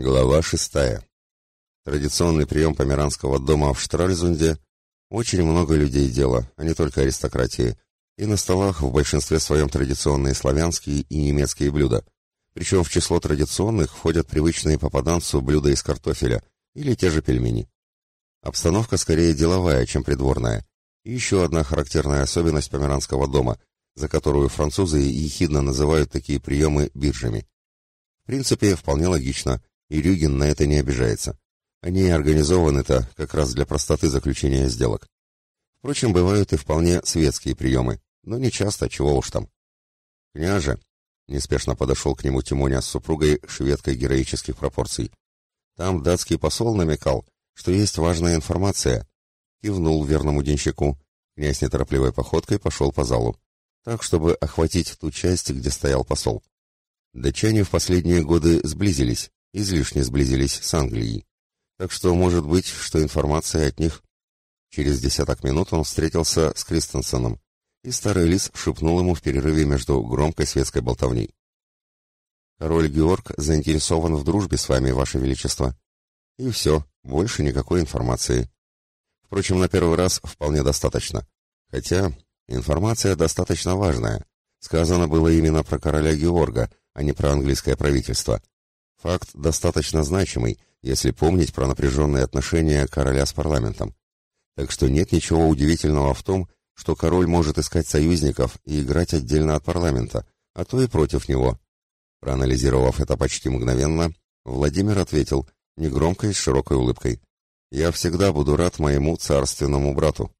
Глава шестая. Традиционный прием померанского дома в Штральзунде очень много людей дело, а не только аристократии, и на столах в большинстве своем традиционные славянские и немецкие блюда. Причем в число традиционных входят привычные попаданцу блюда из картофеля или те же пельмени. Обстановка скорее деловая, чем придворная. И еще одна характерная особенность померанского дома, за которую французы ехидно называют такие приемы биржами. В принципе, вполне логично, и Рюгин на это не обижается. Они организованы-то как раз для простоты заключения сделок. Впрочем, бывают и вполне светские приемы, но не часто, чего уж там. «Княже!» — неспешно подошел к нему Тимоня с супругой шведкой героических пропорций. «Там датский посол намекал, что есть важная информация». Кивнул верному денщику. Князь неторопливой походкой пошел по залу. Так, чтобы охватить ту часть, где стоял посол. Датчане в последние годы сблизились, излишне сблизились с Англией. Так что может быть, что информация от них... Через десяток минут он встретился с Кристенсеном, и старый лис шепнул ему в перерыве между громкой светской болтовней. «Король Георг заинтересован в дружбе с вами, ваше величество». И все, больше никакой информации. Впрочем, на первый раз вполне достаточно. Хотя информация достаточно важная. Сказано было именно про короля Георга, а не про английское правительство. Факт достаточно значимый, если помнить про напряженные отношения короля с парламентом. Так что нет ничего удивительного в том, что король может искать союзников и играть отдельно от парламента, а то и против него. Проанализировав это почти мгновенно, Владимир ответил, негромко и с широкой улыбкой. «Я всегда буду рад моему царственному брату».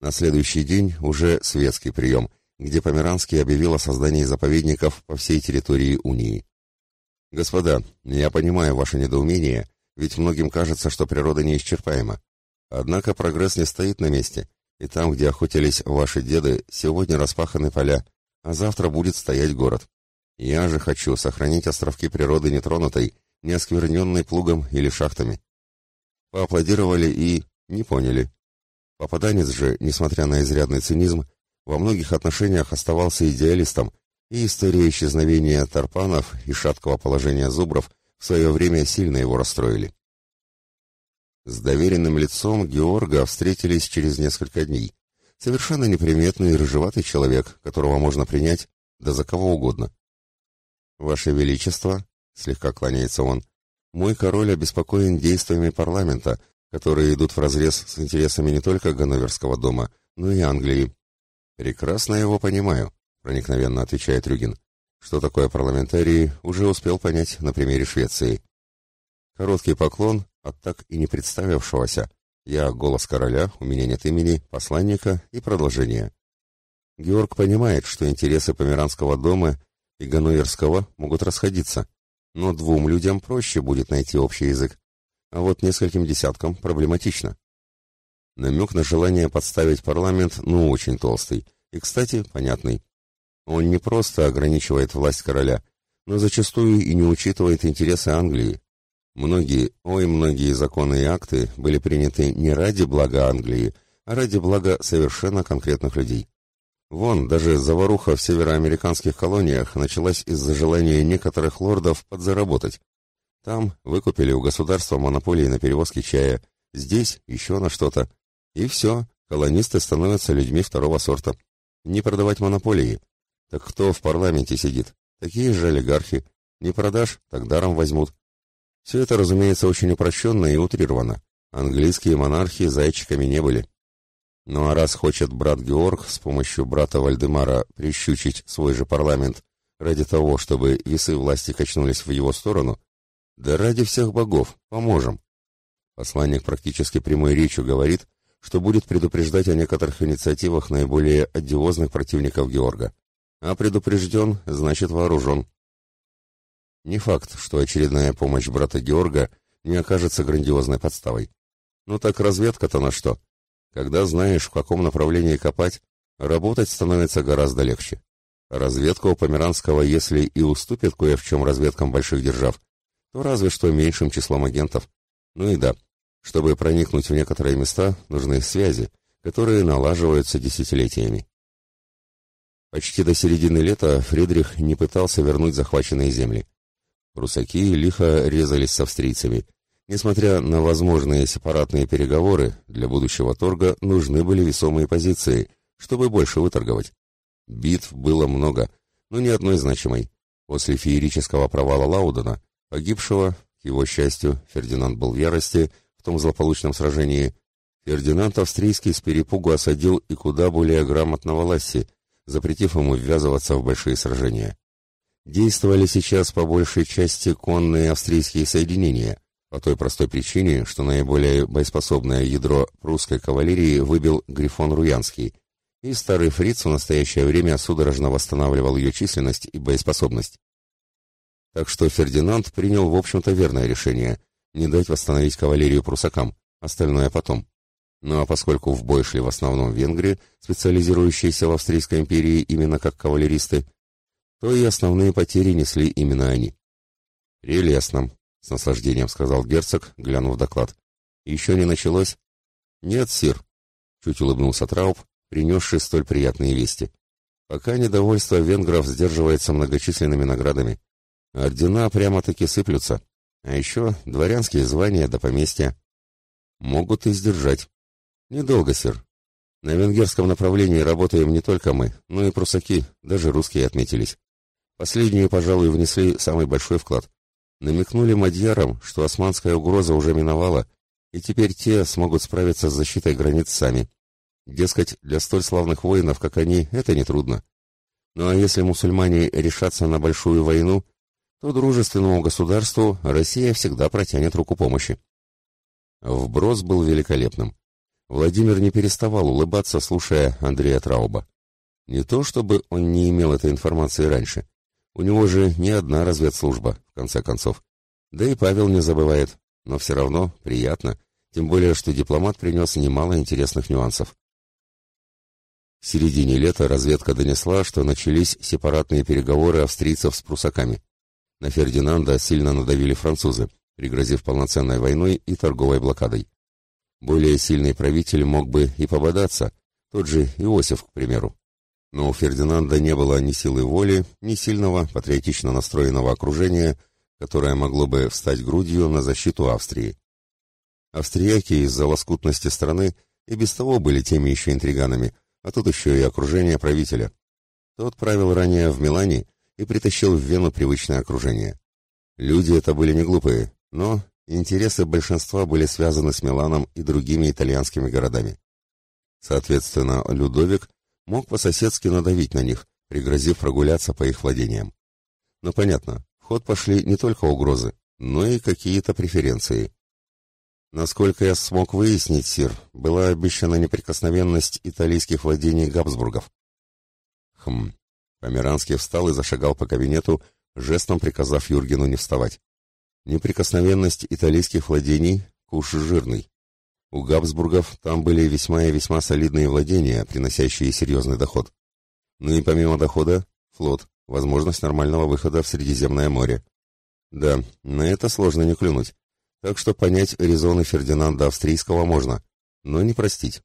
На следующий день уже светский прием, где Померанский объявил о создании заповедников по всей территории Унии. «Господа, я понимаю ваше недоумение, ведь многим кажется, что природа неисчерпаема. Однако прогресс не стоит на месте, и там, где охотились ваши деды, сегодня распаханы поля, а завтра будет стоять город. Я же хочу сохранить островки природы нетронутой, не оскверненной плугом или шахтами». Поаплодировали и не поняли. Попаданец же, несмотря на изрядный цинизм, во многих отношениях оставался идеалистом и история исчезновения тарпанов и шаткого положения зубров в свое время сильно его расстроили. С доверенным лицом Георга встретились через несколько дней. Совершенно неприметный рыжеватый человек, которого можно принять, да за кого угодно. «Ваше Величество», — слегка кланяется он, — «мой король обеспокоен действиями парламента, которые идут вразрез с интересами не только Ганноверского дома, но и Англии». «Прекрасно его понимаю проникновенно отвечает Рюгин. Что такое парламентарии, уже успел понять на примере Швеции. Короткий поклон от так и не представившегося. Я голос короля, у меня нет имени, посланника и продолжения. Георг понимает, что интересы Померанского дома и Ганноверского могут расходиться, но двум людям проще будет найти общий язык, а вот нескольким десяткам проблематично. Намек на желание подставить парламент, ну, очень толстый, и, кстати, понятный. Он не просто ограничивает власть короля, но зачастую и не учитывает интересы Англии. Многие, ой, многие законы и акты были приняты не ради блага Англии, а ради блага совершенно конкретных людей. Вон, даже заваруха в североамериканских колониях началась из-за желания некоторых лордов подзаработать. Там выкупили у государства монополии на перевозки чая, здесь еще на что-то. И все, колонисты становятся людьми второго сорта. Не продавать монополии, так кто в парламенте сидит? Такие же олигархи. Не продашь, так даром возьмут. Все это, разумеется, очень упрощенно и утрировано. Английские монархи зайчиками не были. Ну а раз хочет брат Георг с помощью брата Вальдемара прищучить свой же парламент ради того, чтобы весы власти качнулись в его сторону, да ради всех богов, поможем. Посланник практически прямой речью говорит, что будет предупреждать о некоторых инициативах наиболее одиозных противников Георга. А предупрежден, значит вооружен. Не факт, что очередная помощь брата Георга не окажется грандиозной подставой. Ну так разведка-то на что? Когда знаешь, в каком направлении копать, работать становится гораздо легче. Разведка у Померанского, если и уступит кое в чем разведкам больших держав, то разве что меньшим числом агентов. Ну и да, чтобы проникнуть в некоторые места, нужны связи, которые налаживаются десятилетиями. Почти до середины лета Фридрих не пытался вернуть захваченные земли. Прусаки лихо резались с австрийцами. Несмотря на возможные сепаратные переговоры, для будущего торга нужны были весомые позиции, чтобы больше выторговать. Битв было много, но ни одной значимой. После феерического провала Лаудена, погибшего, к его счастью, Фердинанд был в ярости в том злополучном сражении, Фердинанд Австрийский с перепугу осадил и куда более грамотного Ласси, запретив ему ввязываться в большие сражения. Действовали сейчас по большей части конные австрийские соединения, по той простой причине, что наиболее боеспособное ядро прусской кавалерии выбил Грифон Руянский, и старый фриц в настоящее время судорожно восстанавливал ее численность и боеспособность. Так что Фердинанд принял, в общем-то, верное решение – не дать восстановить кавалерию прусакам, остальное потом. Ну а поскольку в бой шли в основном венгры, специализирующиеся в Австрийской империи именно как кавалеристы, то и основные потери несли именно они. «Прелестно», — с наслаждением сказал герцог, глянув доклад. «Еще не началось?» «Нет, сир», — чуть улыбнулся Трауб, принесший столь приятные вести. «Пока недовольство венгров сдерживается многочисленными наградами. Ордена прямо-таки сыплются. А еще дворянские звания до поместья. Могут и сдержать. Недолго, сир. На венгерском направлении работаем не только мы, но и прусаки, даже русские отметились. Последние, пожалуй, внесли самый большой вклад. Намекнули мадьярам, что османская угроза уже миновала, и теперь те смогут справиться с защитой границ сами. Дескать, для столь славных воинов, как они, это нетрудно. Ну а если мусульмане решатся на большую войну, то дружественному государству Россия всегда протянет руку помощи. Вброс был великолепным. Владимир не переставал улыбаться, слушая Андрея Трауба. Не то чтобы он не имел этой информации раньше. У него же не одна разведслужба, в конце концов. Да и Павел не забывает, но все равно приятно, тем более, что дипломат принес немало интересных нюансов. В середине лета разведка донесла, что начались сепаратные переговоры австрийцев с прусаками. На Фердинанда сильно надавили французы, пригрозив полноценной войной и торговой блокадой. Более сильный правитель мог бы и пободаться, тот же Иосиф, к примеру. Но у Фердинанда не было ни силы воли, ни сильного, патриотично настроенного окружения, которое могло бы встать грудью на защиту Австрии. Австрияки из-за лоскутности страны и без того были теми еще интриганами, а тут еще и окружение правителя. Тот правил ранее в Милане и притащил в Вену привычное окружение. Люди это были не глупые, но Интересы большинства были связаны с Миланом и другими итальянскими городами. Соответственно, Людовик мог по-соседски надавить на них, пригрозив прогуляться по их владениям. Но понятно, в ход пошли не только угрозы, но и какие-то преференции. Насколько я смог выяснить, сир, была обещана неприкосновенность итальянских владений Габсбургов. Хм. Померанский встал и зашагал по кабинету, жестом приказав Юргену не вставать. Неприкосновенность итальянских владений – куш жирный. У Габсбургов там были весьма и весьма солидные владения, приносящие серьезный доход. Ну и помимо дохода – флот, возможность нормального выхода в Средиземное море. Да, на это сложно не клюнуть. Так что понять резоны Фердинанда Австрийского можно, но не простить.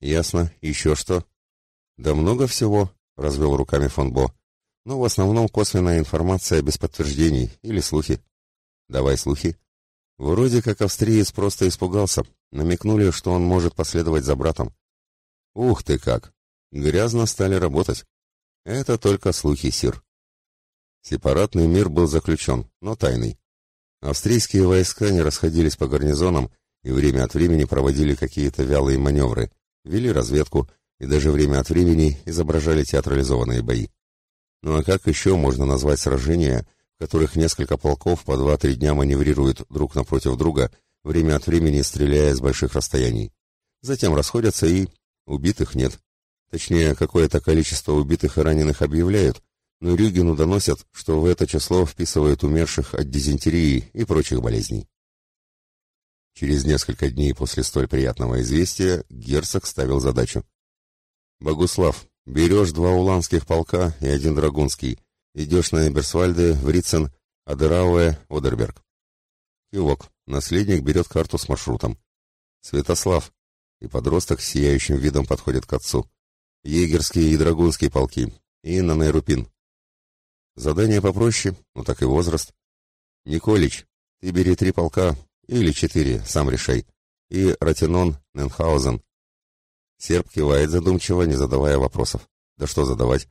Ясно. Еще что? Да много всего, развел руками фон Бо. Но в основном косвенная информация без подтверждений или слухи. Давай слухи. Вроде как австриец просто испугался. Намекнули, что он может последовать за братом. Ух ты как! Грязно стали работать. Это только слухи, сир. Сепаратный мир был заключен, но тайный. Австрийские войска не расходились по гарнизонам и время от времени проводили какие-то вялые маневры, вели разведку и даже время от времени изображали театрализованные бои. Ну а как еще можно назвать сражения, которых несколько полков по два-три дня маневрируют друг напротив друга, время от времени стреляя с больших расстояний. Затем расходятся и... убитых нет. Точнее, какое-то количество убитых и раненых объявляют, но Рюгину доносят, что в это число вписывают умерших от дизентерии и прочих болезней. Через несколько дней после столь приятного известия герцог ставил задачу. «Богуслав, берешь два уланских полка и один драгунский, Идешь на Эберсвальде, Врицен, Адерауэ, Одерберг. Кивок. Наследник берет карту с маршрутом. Святослав. И подросток с сияющим видом подходит к отцу. Егерские и драгунские полки. И на Найрупин. Задание попроще, но так и возраст. Николич, ты бери три полка, или четыре, сам решай. И Ратинон, Ненхаузен. Серб кивает задумчиво, не задавая вопросов. Да что задавать?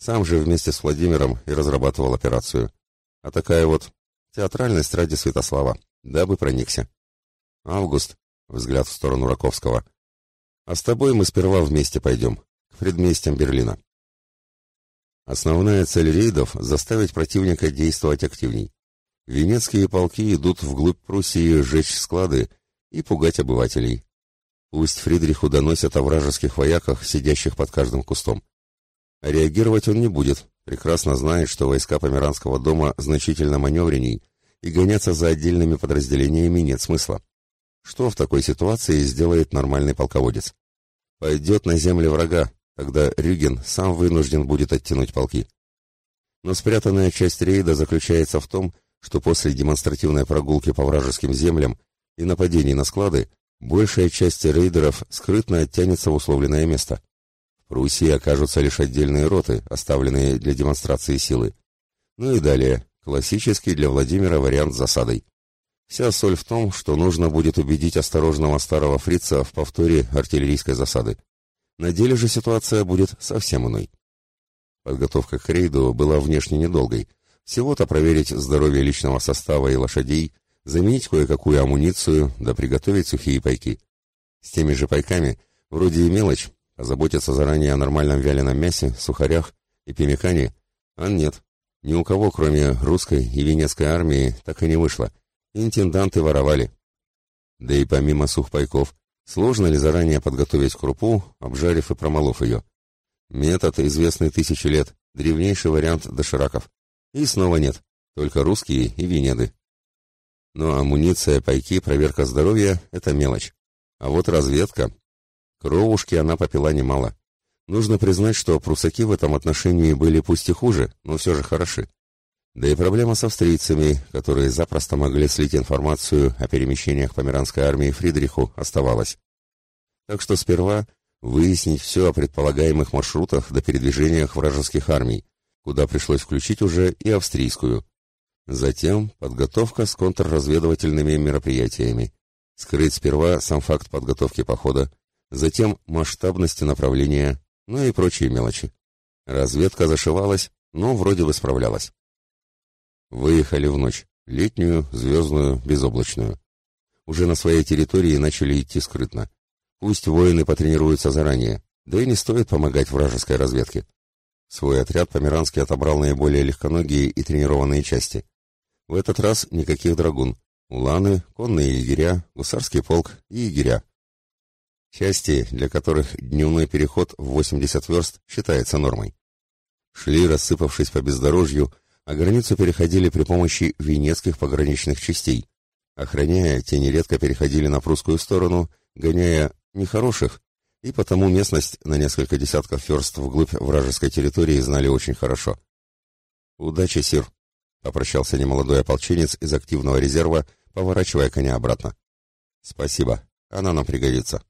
Сам же вместе с Владимиром и разрабатывал операцию. А такая вот театральность ради Святослава, дабы проникся. Август, взгляд в сторону Раковского. А с тобой мы сперва вместе пойдем, к предместьям Берлина. Основная цель рейдов — заставить противника действовать активней. Венецкие полки идут вглубь Пруссии сжечь склады и пугать обывателей. Пусть Фридриху доносят о вражеских вояках, сидящих под каждым кустом. Реагировать он не будет, прекрасно знает, что войска Померанского дома значительно маневренней, и гоняться за отдельными подразделениями нет смысла. Что в такой ситуации сделает нормальный полководец? Пойдет на земли врага, тогда Рюген сам вынужден будет оттянуть полки. Но спрятанная часть рейда заключается в том, что после демонстративной прогулки по вражеским землям и нападений на склады, большая часть рейдеров скрытно оттянется в условленное место. В Пруссии окажутся лишь отдельные роты, оставленные для демонстрации силы. Ну и далее, классический для Владимира вариант с засадой. Вся соль в том, что нужно будет убедить осторожного старого фрица в повторе артиллерийской засады. На деле же ситуация будет совсем иной. Подготовка к рейду была внешне недолгой. Всего-то проверить здоровье личного состава и лошадей, заменить кое-какую амуницию, да приготовить сухие пайки. С теми же пайками, вроде и мелочь, позаботиться заранее о нормальном вяленом мясе, сухарях и пемикане, а нет. Ни у кого, кроме русской и венецкой армии, так и не вышло. Интенданты воровали. Да и помимо сухпайков, сложно ли заранее подготовить крупу, обжарив и промолов ее? Метод, известный тысячи лет, древнейший вариант дошираков. И снова нет, только русские и венеды. Но амуниция, пайки, проверка здоровья — это мелочь. А вот разведка... Кровушки она попила немало. Нужно признать, что прусаки в этом отношении были пусть и хуже, но все же хороши. Да и проблема с австрийцами, которые запросто могли слить информацию о перемещениях померанской армии Фридриху, оставалась. Так что сперва выяснить все о предполагаемых маршрутах до передвижениях вражеских армий, куда пришлось включить уже и австрийскую. Затем подготовка с контрразведывательными мероприятиями. Скрыть сперва сам факт подготовки похода, затем масштабности направления, ну и прочие мелочи. Разведка зашивалась, но вроде бы справлялась. Выехали в ночь, летнюю, звездную, безоблачную. Уже на своей территории начали идти скрытно. Пусть воины потренируются заранее, да и не стоит помогать вражеской разведке. Свой отряд Померанский отобрал наиболее легконогие и тренированные части. В этот раз никаких драгун. Уланы, конные егеря, гусарский полк и егеря. Части, для которых дневной переход в 80 верст считается нормой. Шли, рассыпавшись по бездорожью, а границу переходили при помощи венецких пограничных частей. Охраняя, те нередко переходили на прусскую сторону, гоняя нехороших, и потому местность на несколько десятков верст вглубь вражеской территории знали очень хорошо. «Удачи, Сир!» — попрощался немолодой ополченец из активного резерва, поворачивая коня обратно. «Спасибо, она нам пригодится».